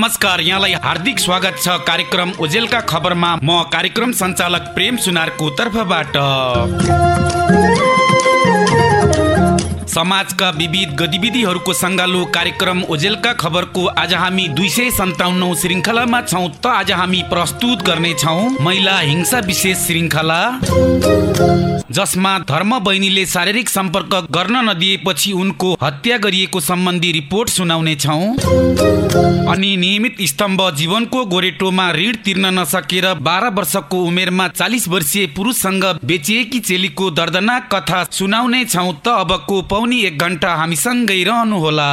नमस्कार यहाँलाई हार्दिक स्वागत छ कार्यक्रम ओजेलका खबरमा। म कार्यक्रम सञ्चालक प्रेम सुनारको तर्फबाट। समाजका विविध गतिविधिहरूको सङ्गालो कार्यक्रम ओजेलका खबरको आज हामी दुई सय सन्ताउन्नौ श्रृङ्खलामा छौँ त आज हामी प्रस्तुत गर्नेछौँ महिला हिंसा विशेष श्रृङ्खला। जसमा धर्म बहिनीले शारीरिक सम्पर्क गर्न नदिएपछि उनको हत्या गरिएको सम्बन्धी रिपोर्ट सुनाउने छौँ अनि नियमित स्तम्भ जीवनको गोरेटोमा ऋण तिर्न नसकेर बाह्र वर्षको उमेरमा चालिस वर्षीय पुरुषसँग बेचिएकी चेलीको दर्दनाक कथा सुनाउने छौँ त अबको पौनी एक घन्टा हामीसँगै रहनुहोला।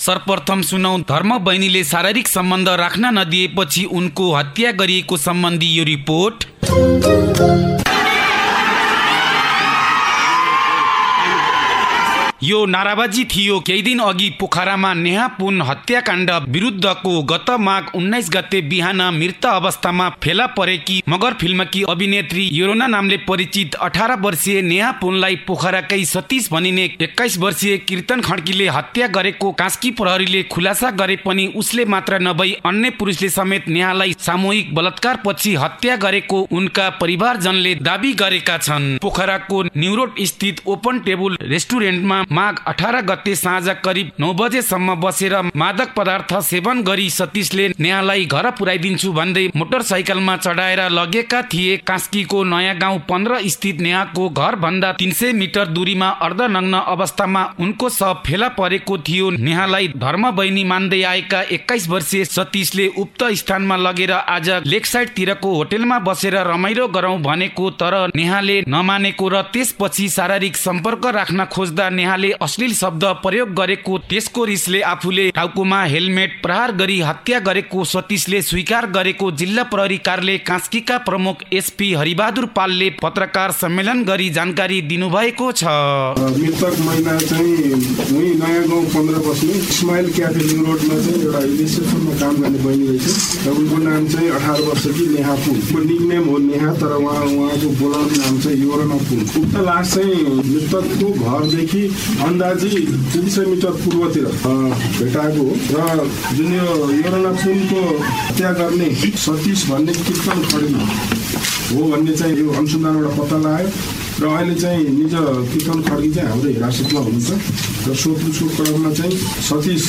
सर्वप्रथम सुनौ धर्म बहिनीले शारीरिक सम्बन्ध राख्न नदिएपछि उनको हत्या गरिएको सम्बन्धी यो रिपोर्ट। यो नाराबाजी थियो। केही दिन अघि पोखरामा नेहा पुन हत्याकाण्ड विरुद्धको गत माघ उन्नाइस गते बिहान मृत अवस्थामा फेला परेकी मगर फिल्मकी अभिनेत्री योरोना नामले परिचित अठार वर्षीय नेहा पुनलाई पोखराकै सतीश भनिने एक्काइस वर्षीय कीर्तन खड्कीले हत्या गरेको कास्की प्रहरीले खुलासा गरे पनि उसले मात्र नभई अन्य पुरुषले समेत नेहालाई सामूहिक बलात्कार पछि हत्या गरेको उनका परिवारजनले दावी गरेका छन्। पोखराको न्युरोड स्थित ओपन टेबल रेस्टुरेन्टमा माघ अठार गते साँझ करिब नौ बजेसम्म बसेर मादक पदार्थ सेवन गरी सतीशले नेहालाई घर पुर्याइदिन्छु भन्दै मोटरसाइकलमा चढाएर लगेका थिए। कास्कीको नयाँ गाउँ पन्ध्र स्थित नेहाको घर भन्दा तिन सय मिटर दूरीमा अर्धनग्न अवस्थामा उनको शव फेला परेको थियो। नेहालाई धर्म बहिनी मान्दै आएका एक्काइस वर्षीय सतीशले उक्त स्थानमा लगेर आज लेक साइड तिरको होटेलमा बसेर रमाइलो गरौँ भनेको तर नेहाले नमानेको र त्यसपछि शारीरिक सम्पर्क राख्न खोज्दा नेहाले अश्लील शब्द प्रयोग गरेको त्यसको रिसले आफूले टाउकोमा हेलमेट प्रहार गरी हत्या गरेको सतीशले स्वीकार गरेको जिल्ला प्रहरी कार्यालय कास्कीका प्रमुख एसपी हरिबहादुर पालले पत्रकार सम्मेलन गरी जानकारी दिनुभएको छ। मृतक महिला चाहिँ उही नयाँ गाउँ पन्ध्र बस्ने स्माइल क्याफे लिङ रोडमा चाहिँ एउटा रिसेप्सनमा काम गर्ने बहिनी रहेछ र उनको नाम चाहिँ अठार वर्ष कि नेहा पुल उनको हो नेहा तर उहाँ उहाँको बोलाउने नाम चाहिँ योरना पुल उक्त लास चाहिँ मृतकको घरदेखि अन्दाजी तिन सय मिटर पूर्वतिर भेटाएको र जुन यो योरना हत्या गर्ने सतीश भन्ने कीर्तन खड्गी हो भन्ने चाहिँ यो अनुसन्धानबाट पत्ता लगायो। र अहिले चाहिँ निज कीर्तन खड्गी चाहिँ हाम्रो हिरासतमा हुनुहुन्छ र सोधपुछको क्रममा चाहिँ सतीश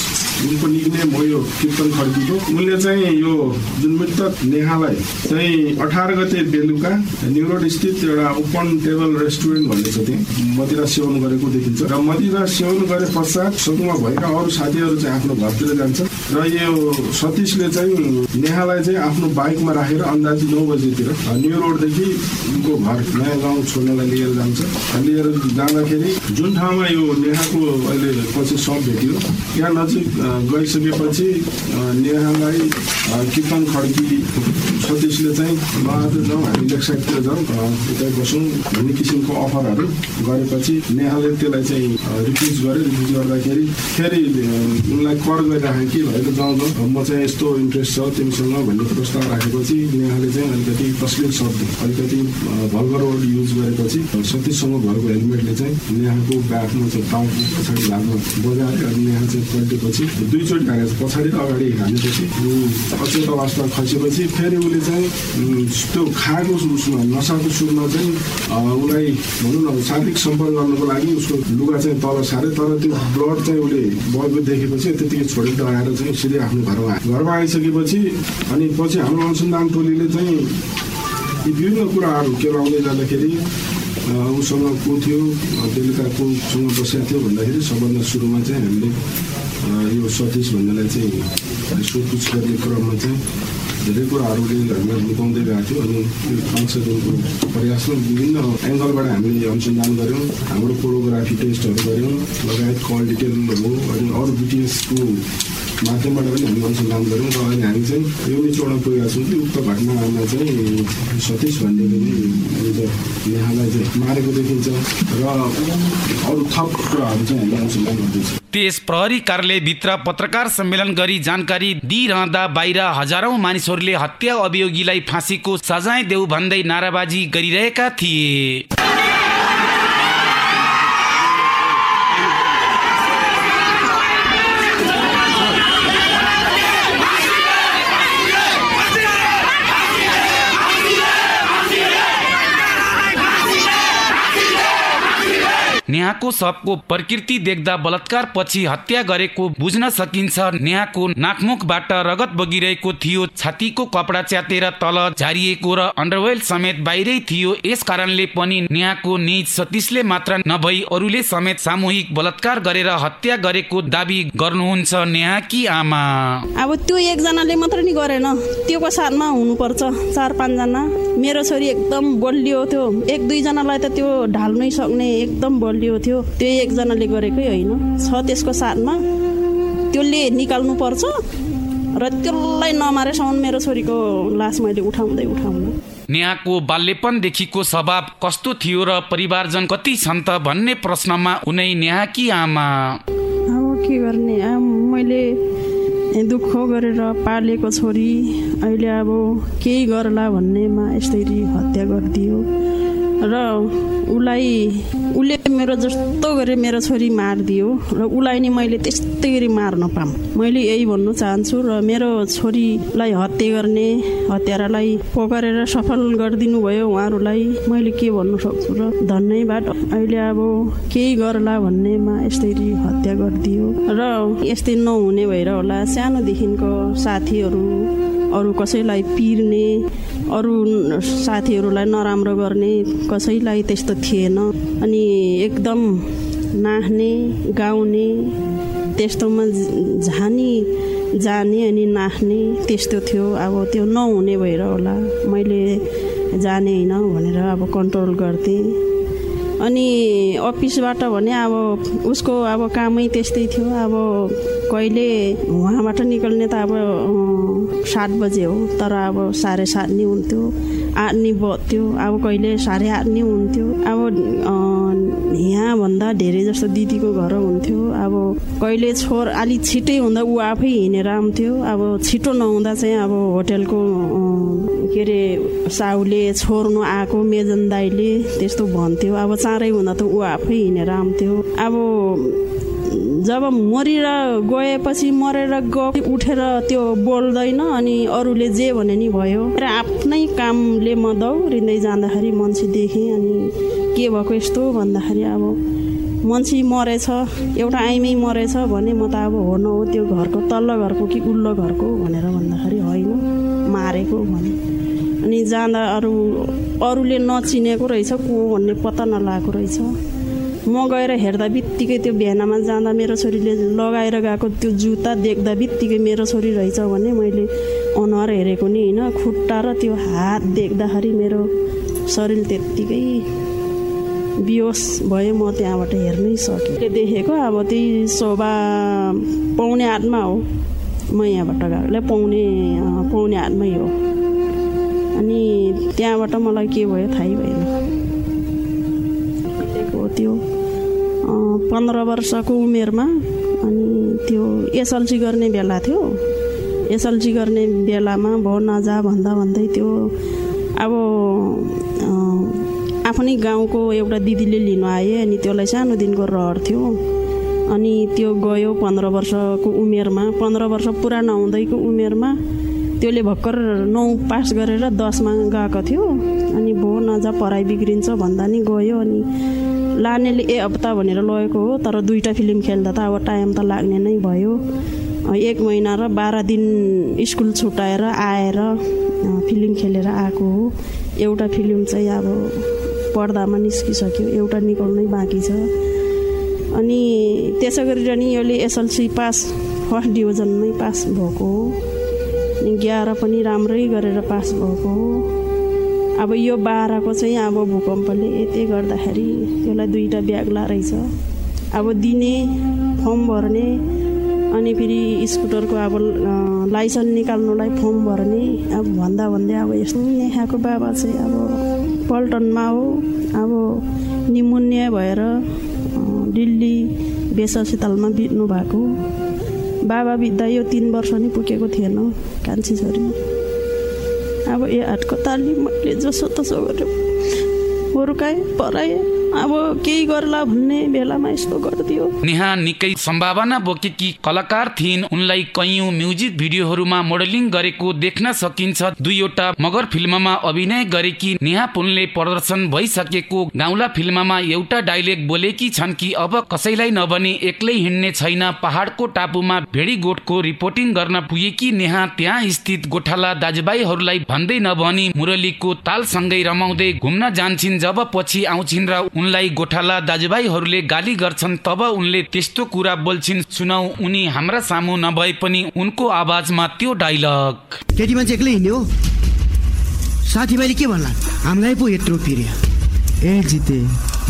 उनको निक्नेम हो यो कीर्तन खड्कीको उनले चाहिँ यो जुन मृतक नेहालाई चाहिँ अठार गते बेलुका न्युरोड स्थित एउटा ओपन टेबल रेस्टुरेन्ट भन्ने छ त्यहाँ मदिरा सेवन गरेको देखिन्छ र मदिरा सेवन गरे पश्चात सकुमा भएका अरू साथीहरू चाहिँ आफ्नो घरतिर जान्छ र यो सतीशले चाहिँ नेहालाई चाहिँ आफ्नो बाइकमा राखेर अन्दाजी नौ बजीतिर न्यु रोडदेखि उनको घर नयाँ गाउँ छोड्नलाई लिएर जान्छ लिएर जाँदाखेरि जुन ठाउँमा यो नेहाको अहिले पछि सब भेटियो त्यहाँ नजिक गइसकेपछि नेहालाई कीर्तन खड्की सतीशले चाहिँ आज जाउँ हामी लेक साइडतिर जाउँ उतै बसौँ भन्ने किसिमको अफरहरू गरेपछि नेहाले त्यसलाई चाहिँ रिफ्युज गरे। रिफ्युज गर्दाखेरि फेरि उनलाई कर गरिराखेँ कि भएको जाउँ जाउँ म चाहिँ यस्तो इन्ट्रेस्ट छ तिमीसँग भन्ने प्रस्ताव राखेपछि नेहाले चाहिँ अलिकति तस्लिम शब्द अलिकति भल्गर वर्ड युज गरेपछि सतीशसँग भएको हेलमेटले चाहिँ नेहाको ब्यागमा चाहिँ टाउको पछाडि भागमा बजायो अनि नेहा चाहिँ पल्टेपछि दुईचोटि हानेछ पछाडि अगाडि हानेपछि अचेत अवस्था खसेपछि फेरि उसले चाहिँ त्यो खाएको उसमा नसाको सुरमा चाहिँ उसलाई भनौँ न शारीरिक सम्पर्क गर्नको लागि उसको लुगा चाहिँ तल सारे तर त्यो ब्लड चाहिँ उसले बगेको देखेपछि त्यतिकै छोडेर आएर चाहिँ सिधै आफ्नो घरमा आयो घरमा आइसकेपछि अनि पछि हाम्रो अनुसन्धान टोलीले चाहिँ यी विभिन्न कुराहरू केलाउँदै जाँदाखेरि उसँग को थियो? बेलुका कोसँग बसेको थियो भन्दाखेरि सबभन्दा सुरुमा चाहिँ हामीले यो सतीश भन्नेलाई चाहिँ सोधपुछ गर्ने क्रममा चाहिँ धेरै कुराहरूले हामीलाई लुकाउँदै गएको थियो अनि यो संशोधनको प्रयासमा विभिन्न एङ्गलबाट हामीले अनुसन्धान गऱ्यौँ हाम्रो फोटोग्राफी टेस्टहरू गऱ्यौँ लगायत कल डिटेलहरू अनि अरू बिटिएसको माध्यमबाट पनि हामी अनुसन्धान गऱ्यौँ र अहिले हामी चाहिँ यो नै चोड्न पुगेका छौँ कि उक्त घटनामा चाहिँ सतीश भन्नेले पनि यहाँलाई चाहिँ मारेको देखिन्छ र अरू थप कुराहरू चाहिँ हामीले अनुसन्धान गर्दैछौँ। त्यस प्रहरी कार्यालयभित्र पत्रकार सम्मेलन गरी जानकारी दिइरहँदा बाहिर हजारौं मानिसहरूले हत्या अभियोगीलाई फाँसीको सजाय देऊ भन्दै नाराबाजी गरिरहेका थिए। नेहाको सबको प्रकृति देख्दा बलात्कार पछि हत्या गरेको बुझ्न सकिन्छ। नेहाको नाकमुखबाट रगत बगिरहेको थियो। छातीको कपडा च्यातेर तल झारिएको र अन्डरवेल समेत बाहिरै थियो। यस कारणले पनि नेहाको निज सतीशले मात्र नभई अरूले समेत सामूहिक बलात्कार गरेर हत्या गरेको दावी गर्नुहुन्छ नेहा कि आमा। अब त्यो एकजनाले मात्र नि गरेन। त्योको साथमा हुनुपर्छ। चार पाँचजना। मेरो छोरी एकदम बलियो थियो एक दुईजनालाई त त्यो ढाल्नै सक्ने एकदम थियो। त्यो एकजनाले गरेकै होइन। छ त्यसको साथमा त्यसले निकाल्नु पर्छ र त्यसलाई नमारेसम्म मेरो छोरीको लास मैले उठाउँदै उठाउनु। नेहाको बाल्यपनदेखिको स्वभाव कस्तो थियो र परिवारजन कति छन् त भन्ने प्रश्नमा उनै नेहा कि आमा। अब के गर्ने? मैले दुःख गरेर पालेको छोरी अहिले अब केही गर्ला भन्नेमा यसरी हत्या गरिदियो। र उसलाई उसले मेरो जस्तो गरे मेरो छोरी मारिदियो र उसलाई नि मैले त्यस्तै गरी मार्न पाऊँ। मैले यही भन्नु चाहन्छु र मेरो छोरीलाई हत्या गर्ने हत्यारालाई पकरेर सफल गरिदिनु भयो उहाँहरूलाई मैले के भन्नु सक्छु र धन्यवाद। अहिले अब केही गर्ला भन्नेमा यसरी हत्या गरिदियो र यस्तै नहुने भएर होला। सानोदेखिको साथीहरू अरू कसैलाई पिर्ने अरू साथीहरूलाई नराम्रो गर्ने कसैलाई त्यस्तो थिएन। अनि एकदम नाच्ने गाउने त्यस्तोमा झानी जाने अनि नाच्ने त्यस्तो थियो। अब त्यो नहुने भएर होला। मैले जाने होइन भनेर अब कन्ट्रोल गर्थेँ। अनि अफिसबाट भने अब उसको अब कामै त्यस्तै थियो। अब कहिले उहाँबाट निक्ल्ने त अब सात बजे हो तर अब साढे सात नै हुन्थ्यो आठ नि बज्थ्यो। अब कहिले साढे आठ नै हुन्थ्यो। अब यहाँभन्दा धेरै जस्तो दिदीको घर हुन्थ्यो। अब कहिले छोर अलिक छिटै हुँदा ऊ आफै हिँडेर आउँथ्यो। अब छिटो नहुँदा चाहिँ अब होटेलको के अरे साहुले छोड्नु आएको मेजन दाईले त्यस्तो भन्थ्यो। अब चाँडै हुँदा त ऊ आफै हिँडेर आउँथ्यो। अब जब मरेर गएपछि मरेर गए उठेर त्यो बोल्दैन अनि अरूले जे भने नि भयो। र आफ्नै कामले म दौडिँदै जाँदाखेरि मान्छे देखेँ अनि के भएको यस्तो भन्दाखेरि अब मान्छे मरेछ एउटा आइमै मरेछ भने म त अब हो न हो त्यो घरको तल्लो घरको कि उल्लो घरको भनेर भन्दाखेरि होइन। मारेको भने। अनि जाँदा अरू अरूले नचिनेको रहेछ को भन्ने पत्ता नलागेको रहेछ। म गएर हेर्दा बित्तिकै त्यो बिहानमा जाँदा मेरो छोरीले लगाएर गएको त्यो जुत्ता देख्दा बित्तिकै मेरो छोरी रहेछ भने मैले अनुहार हेरेको नि होइन। खुट्टा र त्यो हात देख्दाखेरि मेरो शरीर त्यत्तिकै बिहोस भयो म त्यहाँबाट हेर्नै सकेँ। देखेको अब त्यही शोभा पाउने हातमा हो। म यहाँबाट गएको पाउने पाउने हातमै हो। अनि त्यहाँबाट मलाई के भयो थाहै भएन। त्यो पन्ध्र वर्षको उमेरमा अनि त्यो एसएलसी गर्ने बेला थियो। एसएलसी गर्ने बेलामा भयो नजा भन्दा भन्दै त्यो अब आफ्नै गाउँको एउटा दिदीले लिनु आए अनि त्यसलाई सानोदेखिको रहर थियो। अनि त्यो गयो पन्ध्र वर्षको उमेरमा। पन्ध्र वर्ष पुरा नहुँदैको उमेरमा त्यसले भर्खर नौ पास गरेर दसमा गएको थियो। अनि भो नजा पढाइ बिग्रिन्छ भन्दा नि गयो अनि लानेले ए हप्ता भनेर लगेको हो तर दुईवटा फिल्म खेल्दा त अब टाइम त लाग्ने नै भयो। एक महिना र बाह्र दिन स्कुल छुट्याएर आएर फिल्म खेलेर आएको हो। एउटा फिल्म चाहिँ अब पर्दामा निस्किसक्यो एउटा निकाल्नै बाँकी छ। अनि त्यसो गरेर नि यसले एसएलसी पास फर्स्ट डिभिजनमै पास भएको हो। अनि ग्यार पनि राम्रै गरेर पास भएको हो। अब यो बाह्रको चाहिँ अब भूकम्पले यति गर्दाखेरि त्यसलाई दुईवटा ब्याग्ला रहेछ अब दिने फर्म भर्ने अनि फेरि स्कुटरको अब लाइसेन्स निकाल्नुलाई फर्म भर्ने अब भन्दा भन्दै अब यस्तो नेखाएको बाबा चाहिँ अब पल्टनमा हो। अब निमुनिया भएर दिल्ली बेस अस्पतालमा बित्नु भएको बाबा बित्दा यो तिन वर्ष नि पुगेको थिएन कान्छी छोरी अब ए हाटको तालिम मैले जसो तसो गरेँ हुर्काएँ पढाएँ अब केही गर्ला भन्ने बेलामा यस्तो गरिदियो। नेहा निकै सम्भावना बोकेकी कलाकार थिइन्। उनलाई कैयौं म्युजिक भिडियोहरूमा मोडलिङ गरेको देख्न सकिन्छ। दुईवटा मगर फिल्ममा अभिनय गरेकी नेहा पुनले प्रदर्शन भइसकेको गाउँला फिल्ममा एउटा डाइलेक्ट बोलेकी छन् कि अब कसैलाई नभने एक्लै हिँड्ने छैन। पहाडको टापुमा भेडी गोठको रिपोर्टिङ गर्न पुगेकी नेहा त्यहाँ स्थित गोठाला दाजुभाइहरूलाई भन्दै नभनी मुरलीको तालसँगै रमाउँदै घुम्न जान्छन्। जब पछि आउँछिन् र उनलाई गोठाला दाजुभाइहरूले गाली गर्छन् तब उनले त्यस्तो कुरा बोल्छिन् सुनौ उनी हाम्रा सामु नभए पनि उनको आवाजमा त्यो डाइलग केटी मान्छे एक्लै हिँड्यो साथीभाइले के भन्ला? हामीलाई पो यत्रो पिर्यो। ए जिते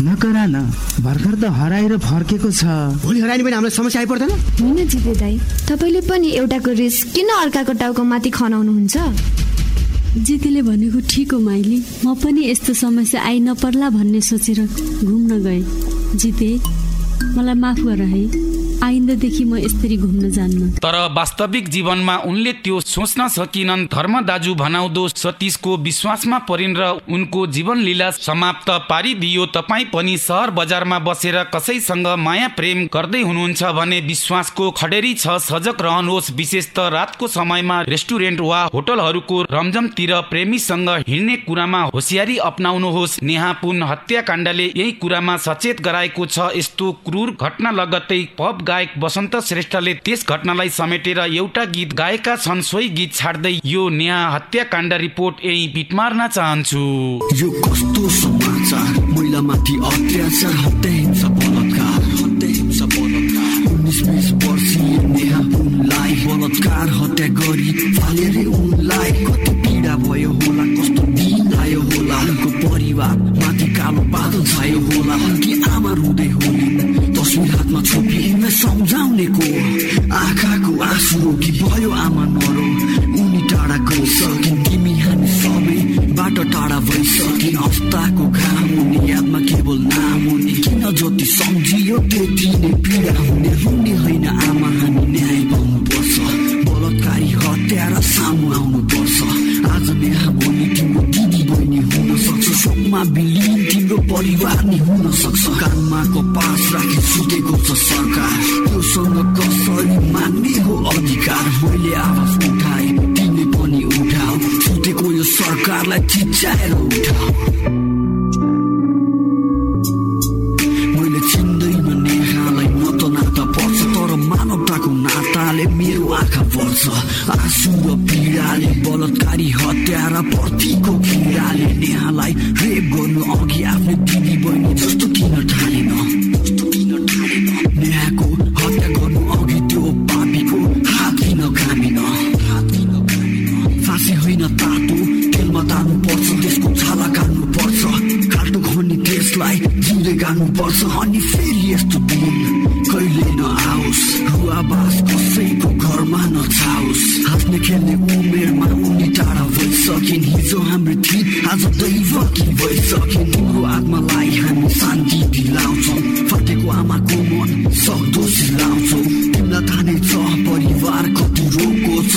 नकरा न भर्खर त हराएर फर्केको छ। भोलि हरायो भने हामीलाई समस्या आइपर्दैन? होइन जिते दाई तपाईँले पनि एउटाको रिस किन अर्काको टाउको माथि खनाउनुहुन्छ? जितेले भनेको ठिक हो माइली। म पनि यस्तो समस्या आइ नपर्ला भन्ने सोचेर घुम्न गएँ। जिते मलाई माफ गर है। आइन्दादेखि म यसरी घुम्न जान्न। तर वास्तविक जीवनमा उनले त्यो सोच्न सकिनन् धर्म दाजु भनाउँदो सतीशको विश्वासमा परिन् र उनको जीवन लीला समाप्त पारिदियो। तपाईँ पनि सहर बजारमा बसेर कसैसँग माया प्रेम गर्दै हुनुहुन्छ भने विश्वासको खडेरी छ सजग रहनुहोस्। विशेष त रातको समयमा रेस्टुरेन्ट वा होटलहरूको रमझमतिर प्रेमीसँग हिँड्ने कुरामा होसियारी अप्नाउनुहोस्। नेहा पुन हत्याकाण्डले यही कुरामा सचेत गराएको छ। यस्तो क्रूर घटना लगत्तै पप गायक वसन्त श्रेष्ठले त्यस घटनालाई समेटेर एउटा गीत गाएका छन्। सोही गीत छाड्दै यो नेहा हत्याकाण्ड रिपोर्ट यही बिट मार्न चाहन्छु। यो कस्तो परिवार माथि कालो बादल छायो होला। छोपी उनलाई सम्झाउने को आँखाको आँसु रोकी भयो आमा नरो उनी टाढा गइसकिन् तिमी हामी सबै बाटो टाढा भइसकिन् हस्ताको घाम हुने यादमा केवल नाम हुने किन जति सम्झियो त्यति नै पीडा हुने रुने होइन आमा हामी न्याय पाउनुपर्छ बलात्कारी हत्यारा सामु आउनुपर्छ आज नेहा भोलि तिम्रो दिदी बहिनी हुन सक्छ शोकमा बिलिन तिम्रो परिवार नि हुन सक्छ कानमा कपास राखी सुतेको छ सरकार त्योसँग कसरी मान्ने हो अधिकार मैले आवाज उठाए तिमीले पनि उठाऊ छुटेको यो सरकारलाई चिच्याएर उठाऊ पर्छ आँसु र पीडाले बलात्कारी हत्यारा पर्थीको किराले नेहालाई रेप गर्नु अघि आफ्नो थिए आज तिम्रो आत्मालाई हामी शान्ति दिलाउँछौँ फटेको आमाको मन सक्दो सिलाउँछौँ तिमीलाई थाहा छ परिवार कति छ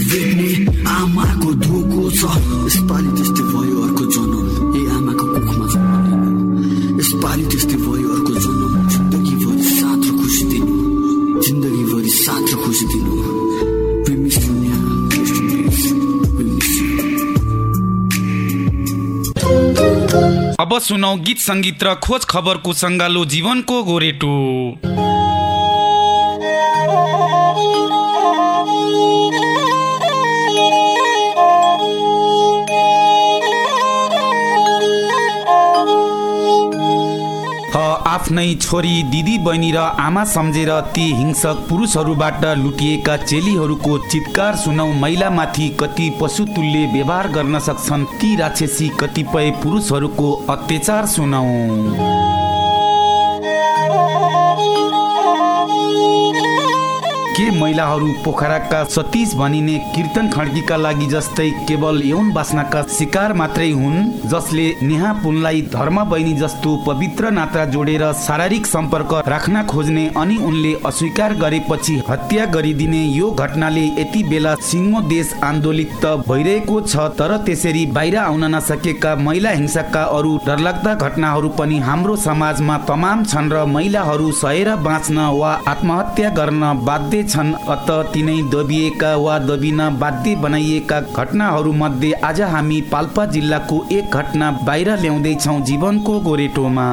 भेट्ने आमाको धोको छ यसपालि त्यस्तै भयो अर्को जन्म ए आमाको कुखमा जन्मलिनु यसपालि त्यस्तै भयो अर्को अब सुनौ गीत सङ्गीत र खोज खबरको सङ्गालो जीवनको गोरेटो। आफ्नै छोरी दिदी बहिनी र आमा सम्झेर ती हिंसक पुरुषहरूबाट लुटिएका चेलीहरूको चितकार सुनौ महिलामाथि कति पशुतुल्य व्यवहार गर्न सक्छन् ती राक्षसी कतिपय पुरुषहरूको अत्याचार सुनौ के महिलाहरू पोखराका सतीश भनिने कीर्तन खड्कीका लागि जस्तै केवल यौन बासनाका शिकार मात्रै हुन् जसले नेहा पुनलाई धर्म बहिनी जस्तो पवित्र नाता जोडेर शारीरिक सम्पर्क राख्न खोज्ने अनि उनले अस्वीकार गरेपछि हत्या गरिदिने यो घटनाले यति बेला सिङ्गो देश आन्दोलित त भइरहेको छ तर त्यसरी बाहिर आउन नसकेका महिला हिंसाका अरू डरलाग्दा घटनाहरू पनि हाम्रो समाजमा तमाम छन् र महिलाहरू सहेर बाँच्न वा आत्महत्या गर्न बाध्य छन्। अत तिनै दबिएका वा दबिन बाध्य बनाइएका घटनाहरू मध्ये आज हामी पाल्पा जिल्लाको एक घटना बाहिर ल्याउँदैछौँ जीवनको गोरेटोमा।